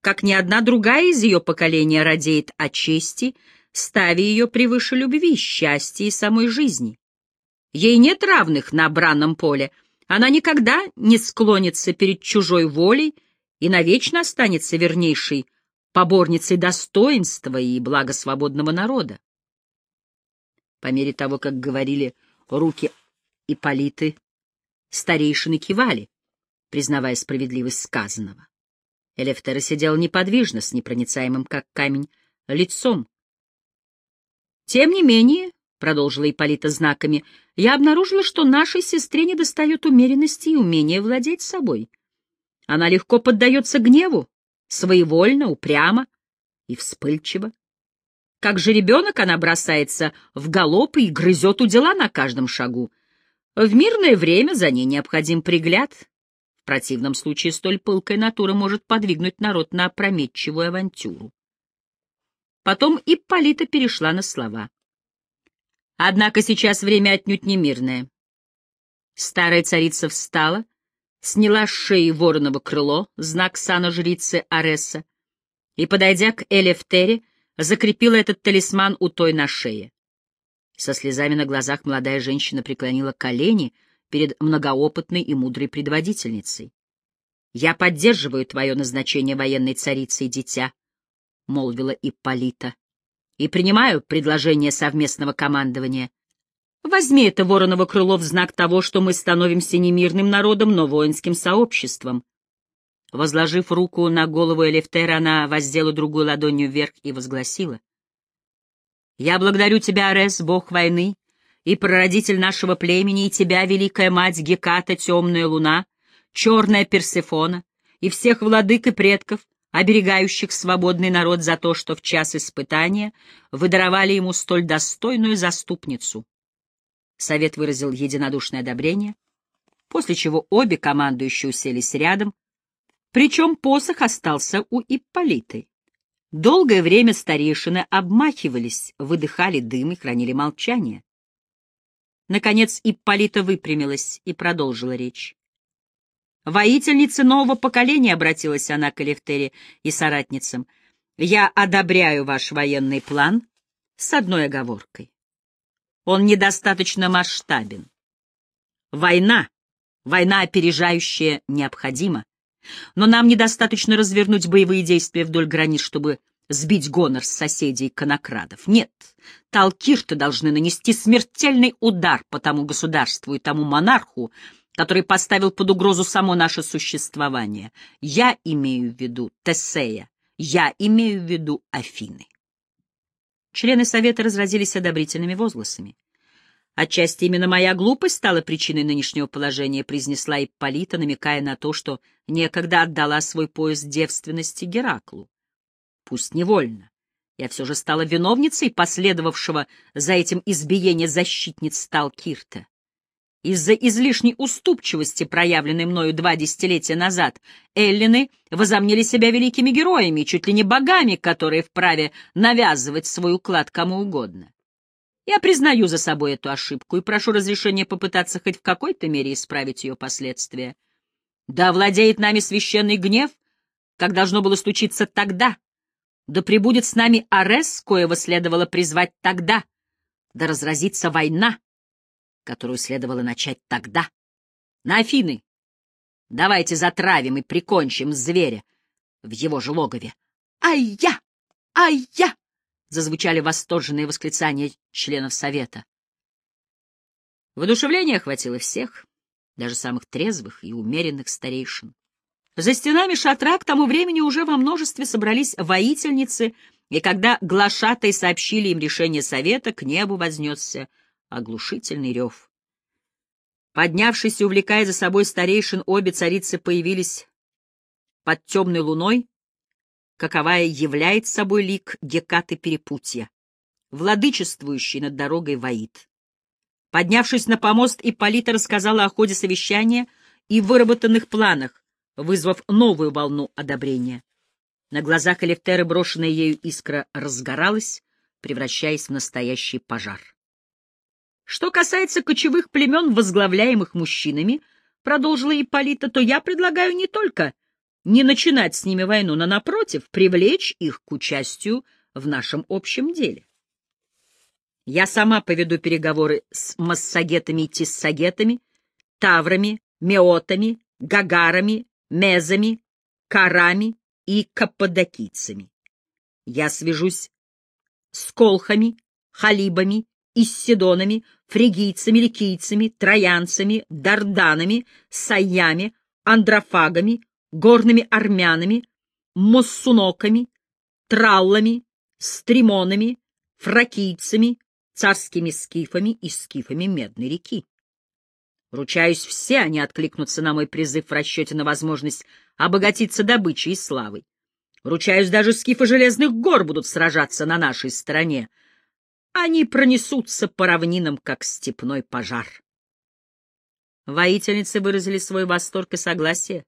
как ни одна другая из ее поколения, радеет о чести, ставя ее превыше любви, счастья и самой жизни. Ей нет равных на бранном поле. Она никогда не склонится перед чужой волей и навечно останется вернейшей поборницей достоинства и блага свободного народа. По мере того, как говорили руки Ипполиты, старейшины кивали, признавая справедливость сказанного. Элефтера сидел неподвижно, с непроницаемым, как камень, лицом. Тем не менее, — продолжила Ипполита знаками, — я обнаружила, что нашей сестре недостает умеренности и умения владеть собой. Она легко поддается гневу, своевольно, упрямо и вспыльчиво. Как же ребенок она бросается в галоп и грызет у дела на каждом шагу. В мирное время за ней необходим пригляд. В противном случае столь пылкая натура может подвигнуть народ на опрометчивую авантюру. Потом Ипполита перешла на слова. Однако сейчас время отнюдь не мирное. Старая царица встала, сняла с шеи вороново крыло, знак сана жрицы Ареса, и, подойдя к Элефтере, закрепила этот талисман у той на шее. Со слезами на глазах молодая женщина преклонила колени перед многоопытной и мудрой предводительницей. «Я поддерживаю твое назначение военной царицей, дитя», — молвила Ипполита и принимаю предложение совместного командования. Возьми это вороново крыло в знак того, что мы становимся не мирным народом, но воинским сообществом. Возложив руку на голову Элефтера, она воздела другую ладонью вверх и возгласила. «Я благодарю тебя, Арес, бог войны, и прародитель нашего племени, и тебя, великая мать Геката, темная луна, черная Персефона, и всех владык и предков, оберегающих свободный народ за то, что в час испытания вы даровали ему столь достойную заступницу. Совет выразил единодушное одобрение, после чего обе командующие уселись рядом, причем посох остался у Ипполиты. Долгое время старейшины обмахивались, выдыхали дым и хранили молчание. Наконец Ипполита выпрямилась и продолжила речь. Воительница нового поколения, — обратилась она к Элефтере и соратницам, — я одобряю ваш военный план с одной оговоркой. Он недостаточно масштабен. Война, война опережающая, необходима. Но нам недостаточно развернуть боевые действия вдоль границ, чтобы сбить гонор с соседей конокрадов. Нет, талкирты должны нанести смертельный удар по тому государству и тому монарху, который поставил под угрозу само наше существование. Я имею в виду Тесея, я имею в виду Афины. Члены Совета разразились одобрительными возгласами. Отчасти именно моя глупость стала причиной нынешнего положения, произнесла Ипполита, намекая на то, что некогда отдала свой пояс девственности Гераклу. Пусть невольно. Я все же стала виновницей последовавшего за этим избиения защитниц Сталкирта. Из-за излишней уступчивости, проявленной мною два десятилетия назад, эллины возомнили себя великими героями, чуть ли не богами, которые вправе навязывать свой уклад кому угодно. Я признаю за собой эту ошибку и прошу разрешения попытаться хоть в какой-то мере исправить ее последствия. Да владеет нами священный гнев, как должно было случиться тогда. Да прибудет с нами Арес, коего следовало призвать тогда. Да разразится война, которую следовало начать тогда. На Афины! Давайте затравим и прикончим зверя в его же логове. Ай-я! Ай-я! Зазвучали восторженные восклицания членов Совета. Воодушевление охватило всех, даже самых трезвых и умеренных старейшин. За стенами шатра к тому времени уже во множестве собрались воительницы, и когда глашатай сообщили им решение совета, к небу вознесся оглушительный рев. Поднявшись и увлекая за собой старейшин, обе царицы появились под темной луной, каковая являет собой лик Гекаты Перепутья, владычествующий над дорогой Ваид. Поднявшись на помост, Ипполита рассказала о ходе совещания и выработанных планах, вызвав новую волну одобрения. На глазах Элефтеры брошенная ею искра разгоралась, превращаясь в настоящий пожар. Что касается кочевых племен, возглавляемых мужчинами, продолжила Ипполита, то я предлагаю не только не начинать с ними войну, но, напротив, привлечь их к участию в нашем общем деле. Я сама поведу переговоры с массагетами и тиссагетами, таврами, меотами, гагарами, мезами, карами и каппадокийцами. Я свяжусь с колхами, халибами, иссидонами, фригийцами, ликийцами, троянцами, дарданами, саями, андрофагами, горными армянами, моссуноками, траллами, стримонами, фракийцами, царскими скифами и скифами Медной реки. Ручаюсь, все они откликнутся на мой призыв в расчете на возможность обогатиться добычей и славой. Ручаюсь, даже скифы Железных гор будут сражаться на нашей стороне. Они пронесутся по равнинам, как степной пожар. Воительницы выразили свой восторг и согласие,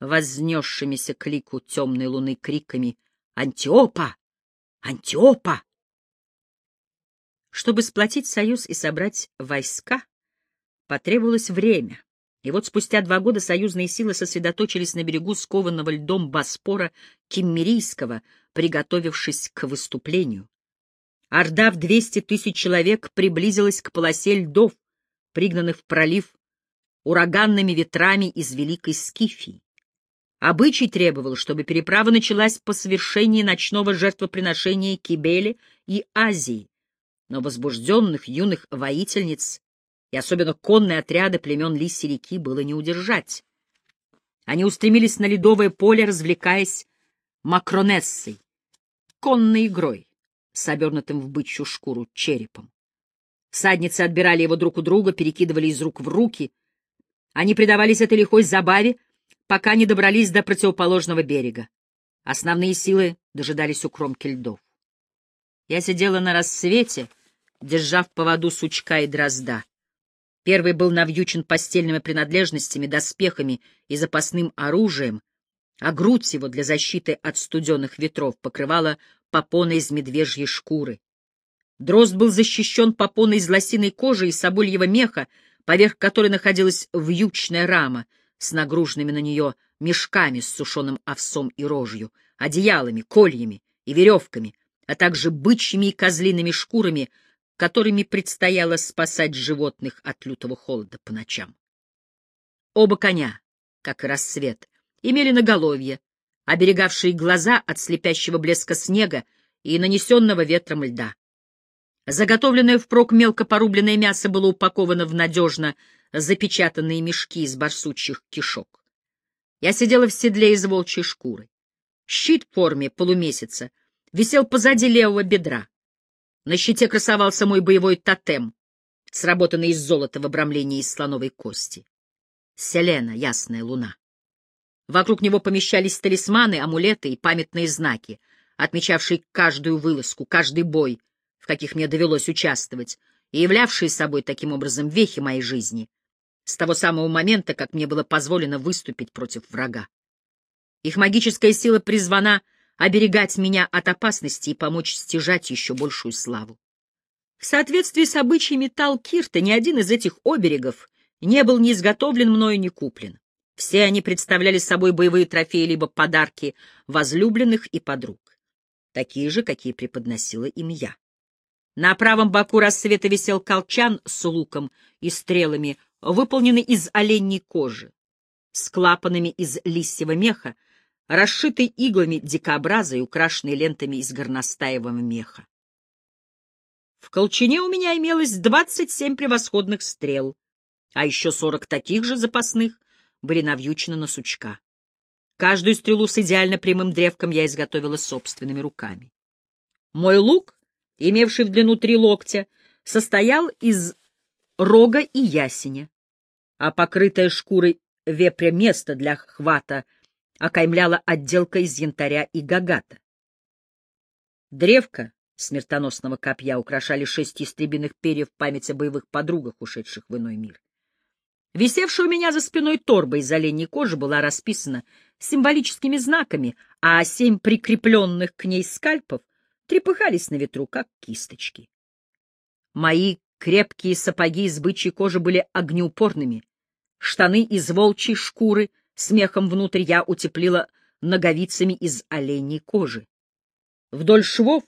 вознесшимися к лику темной луны криками «Антиопа! Антиопа!». Чтобы сплотить союз и собрать войска, Потребовалось время. И вот спустя два года союзные силы сосредоточились на берегу скованного льдом Боспора Киммерийского, приготовившись к выступлению. Орда в 200 тысяч человек приблизилась к полосе льдов, пригнанных в пролив ураганными ветрами из Великой Скифии. Обычай требовал, чтобы переправа началась по совершении ночного жертвоприношения Кибели и Азии, но возбужденных юных воительниц и особенно конные отряды племен Лиси реки было не удержать. Они устремились на ледовое поле, развлекаясь макронессой, конной игрой, с обернутым в бычью шкуру черепом. Садницы отбирали его друг у друга, перекидывали из рук в руки. Они предавались этой лихой забаве, пока не добрались до противоположного берега. Основные силы дожидались у кромки льдов. Я сидела на рассвете, держа в поводу сучка и дрозда. Первый был навьючен постельными принадлежностями, доспехами и запасным оружием, а грудь его для защиты от студенных ветров покрывала попона из медвежьей шкуры. Дрозд был защищен попоной из лосиной кожи и собольего меха, поверх которой находилась вьючная рама с нагруженными на нее мешками с сушеным овсом и рожью, одеялами, кольями и веревками, а также бычьими и козлиными шкурами — которыми предстояло спасать животных от лютого холода по ночам. Оба коня, как и рассвет, имели наголовье, оберегавшие глаза от слепящего блеска снега и нанесенного ветром льда. Заготовленное впрок мелко порубленное мясо было упаковано в надежно запечатанные мешки из барсучьих кишок. Я сидела в седле из волчьей шкуры. Щит в форме полумесяца висел позади левого бедра. На щите красовался мой боевой тотем, сработанный из золота в обрамлении из слоновой кости. Селена, ясная луна. Вокруг него помещались талисманы, амулеты и памятные знаки, отмечавшие каждую вылазку, каждый бой, в каких мне довелось участвовать, и являвшие собой таким образом вехи моей жизни, с того самого момента, как мне было позволено выступить против врага. Их магическая сила призвана оберегать меня от опасности и помочь стяжать еще большую славу. В соответствии с обычаями Талкирта ни один из этих оберегов не был ни изготовлен мною, ни куплен. Все они представляли собой боевые трофеи либо подарки возлюбленных и подруг, такие же, какие преподносила им я. На правом боку рассвета висел колчан с луком и стрелами, выполненный из оленьей кожи, с клапанами из лисьего меха, расшитый иглами дикообраза и украшенный лентами из горностаевого меха. В колчине у меня имелось двадцать семь превосходных стрел, а еще сорок таких же запасных были навьючены на сучка. Каждую стрелу с идеально прямым древком я изготовила собственными руками. Мой лук, имевший в длину три локтя, состоял из рога и ясеня. а покрытое шкурой вепря место для хвата окаймляла отделка из янтаря и гагата. Древко смертоносного копья украшали шесть истребиных перьев память о боевых подругах, ушедших в иной мир. Висевшая у меня за спиной торба из оленьей кожи была расписана символическими знаками, а семь прикрепленных к ней скальпов трепыхались на ветру, как кисточки. Мои крепкие сапоги из бычьей кожи были огнеупорными, штаны из волчьей шкуры с мехом внутрь я утеплила ноговицами из оленьей кожи. Вдоль швов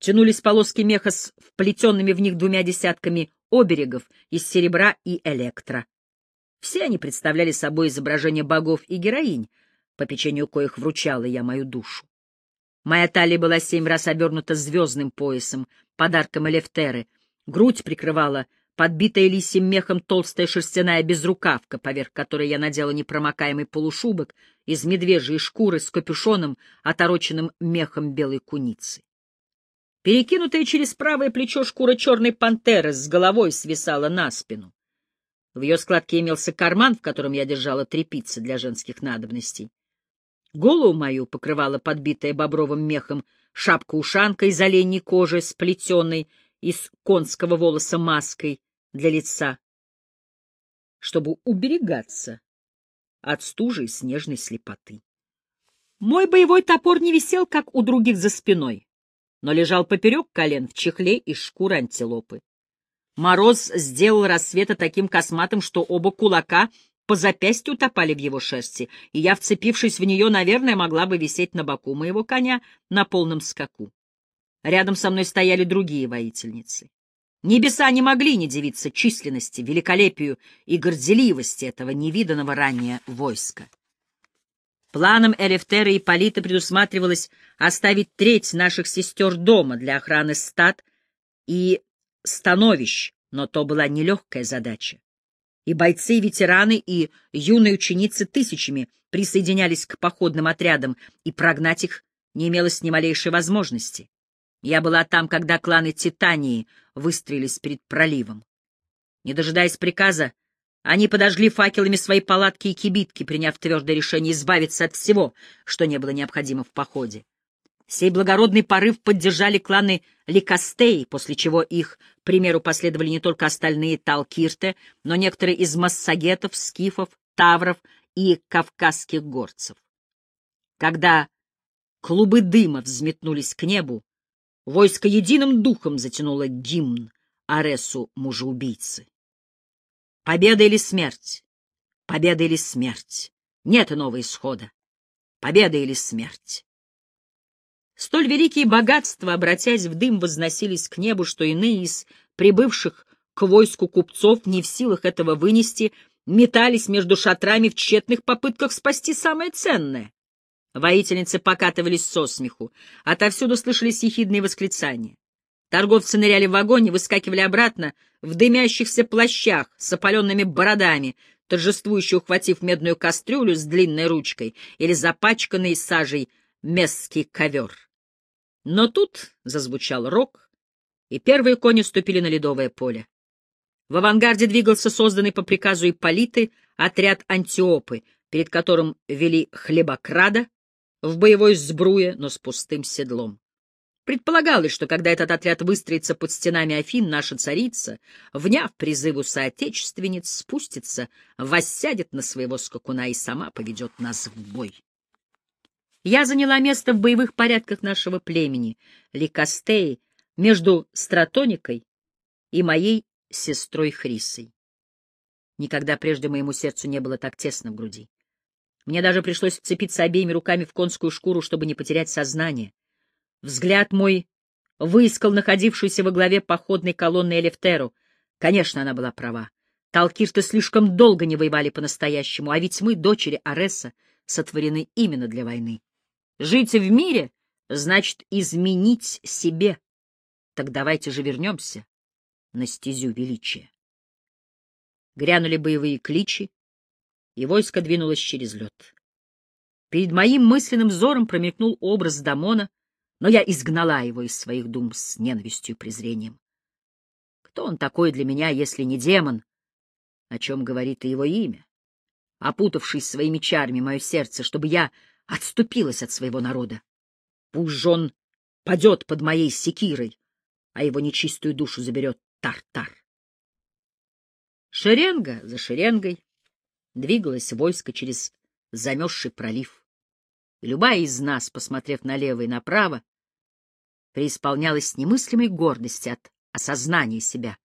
тянулись полоски меха с вплетенными в них двумя десятками оберегов из серебра и электро. Все они представляли собой изображение богов и героинь, по печенью коих вручала я мою душу. Моя талия была семь раз обернута звездным поясом, подарком Элефтеры, грудь прикрывала подбитая лисьим мехом толстая шерстяная безрукавка, поверх которой я надела непромокаемый полушубок из медвежьей шкуры с капюшоном, отороченным мехом белой куницы. Перекинутая через правое плечо шкура черной пантеры с головой свисала на спину. В ее складке имелся карман, в котором я держала трепицы для женских надобностей. Голову мою покрывала подбитая бобровым мехом шапка-ушанка из оленьей кожи, сплетенной из конского волоса маской для лица, чтобы уберегаться от стужи и снежной слепоты. Мой боевой топор не висел, как у других за спиной, но лежал поперек колен в чехле из шкуры антилопы. Мороз сделал рассвета таким косматым, что оба кулака по запястью утопали в его шерсти, и я, вцепившись в нее, наверное, могла бы висеть на боку моего коня на полном скаку. Рядом со мной стояли другие воительницы. Небеса не могли не дивиться численности, великолепию и горделивости этого невиданного ранее войска. Планом Эрефтера и Полита предусматривалось оставить треть наших сестер дома для охраны стад и становищ, но то была нелегкая задача. И бойцы, и ветераны, и юные ученицы тысячами присоединялись к походным отрядам, и прогнать их не имелось ни малейшей возможности. Я была там, когда кланы Титании выстроились перед проливом. Не дожидаясь приказа, они подожгли факелами свои палатки и кибитки, приняв твердое решение избавиться от всего, что не было необходимо в походе. Сей благородный порыв поддержали кланы Ликастей, после чего их примеру последовали не только остальные Талкирте, но некоторые из массагетов, скифов, тавров и кавказских горцев. Когда клубы дыма взметнулись к небу, войско единым духом затянуло гимн Аресу мужеубийцы. Победа или смерть? Победа или смерть? Нет иного исхода. Победа или смерть? Столь великие богатства, обратясь в дым, возносились к небу, что иные из прибывших к войску купцов, не в силах этого вынести, метались между шатрами в тщетных попытках спасти самое ценное. Воительницы покатывались со смеху, отовсюду слышались ехидные восклицания. Торговцы ныряли в вагоне, выскакивали обратно в дымящихся плащах с опаленными бородами, торжествующе ухватив медную кастрюлю с длинной ручкой или запачканный сажей местский ковер. Но тут зазвучал рок, и первые кони ступили на ледовое поле. В авангарде двигался созданный по приказу Ипполиты отряд Антиопы, перед которым вели хлебокрада в боевой сбруе, но с пустым седлом. Предполагалось, что когда этот отряд выстроится под стенами Афин, наша царица, вняв призыву соотечественниц, спустится, воссядет на своего скакуна и сама поведет нас в бой. Я заняла место в боевых порядках нашего племени, Ликастеи, между Стратоникой и моей сестрой Хрисой. Никогда прежде моему сердцу не было так тесно в груди. Мне даже пришлось вцепиться обеими руками в конскую шкуру, чтобы не потерять сознание. Взгляд мой выискал находившуюся во главе походной колонны Элефтеру. Конечно, она была права. Талкирты слишком долго не воевали по-настоящему, а ведь мы, дочери Ареса, сотворены именно для войны. Жить в мире значит изменить себе. Так давайте же вернемся на стезю величия. Грянули боевые кличи, и войско двинулось через лед. Перед моим мысленным взором промелькнул образ Дамона, но я изгнала его из своих дум с ненавистью и презрением. Кто он такой для меня, если не демон, о чем говорит и его имя, опутавшись своими чарами мое сердце, чтобы я отступилась от своего народа. Пусть же он падет под моей секирой, а его нечистую душу заберет Тартар. Шеренга за шеренгой двигалось войско через замерзший пролив. И любая из нас, посмотрев налево и направо, преисполнялась немыслимой гордости от осознания себя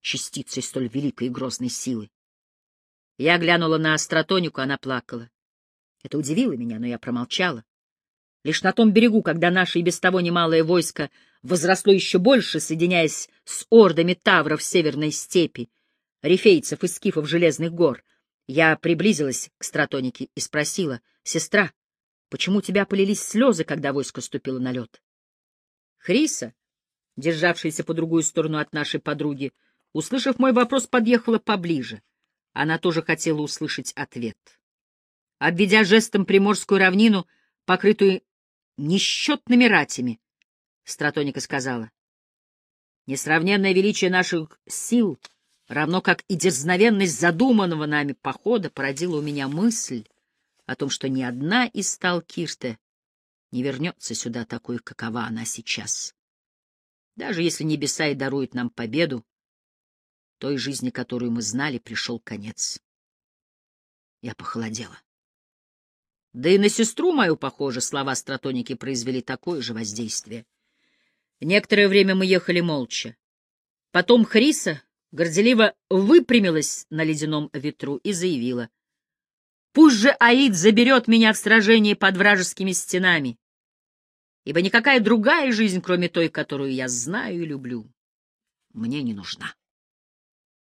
частицей столь великой и грозной силы. Я глянула на астротонику, она плакала. Это удивило меня, но я промолчала. Лишь на том берегу, когда наше и без того немалое войско возросло еще больше, соединяясь с ордами тавров северной степи, рифейцев и скифов железных гор, я приблизилась к стратонике и спросила, «Сестра, почему у тебя полились слезы, когда войско ступило на лед?» Хриса, державшаяся по другую сторону от нашей подруги, услышав мой вопрос, подъехала поближе. Она тоже хотела услышать ответ. Обведя жестом Приморскую равнину, покрытую несчетными ратями, Стратоника сказала, «Несравненное величие наших сил, равно как и дерзновенность задуманного нами похода, породила у меня мысль о том, что ни одна из Сталкирте не вернется сюда такой, какова она сейчас. Даже если небеса и даруют нам победу, той жизни, которую мы знали, пришел конец. Я похолодела. Да и на сестру мою, похоже, слова стратоники произвели такое же воздействие. Некоторое время мы ехали молча. Потом Хриса горделиво выпрямилась на ледяном ветру и заявила. «Пусть же Аид заберет меня в сражении под вражескими стенами, ибо никакая другая жизнь, кроме той, которую я знаю и люблю, мне не нужна».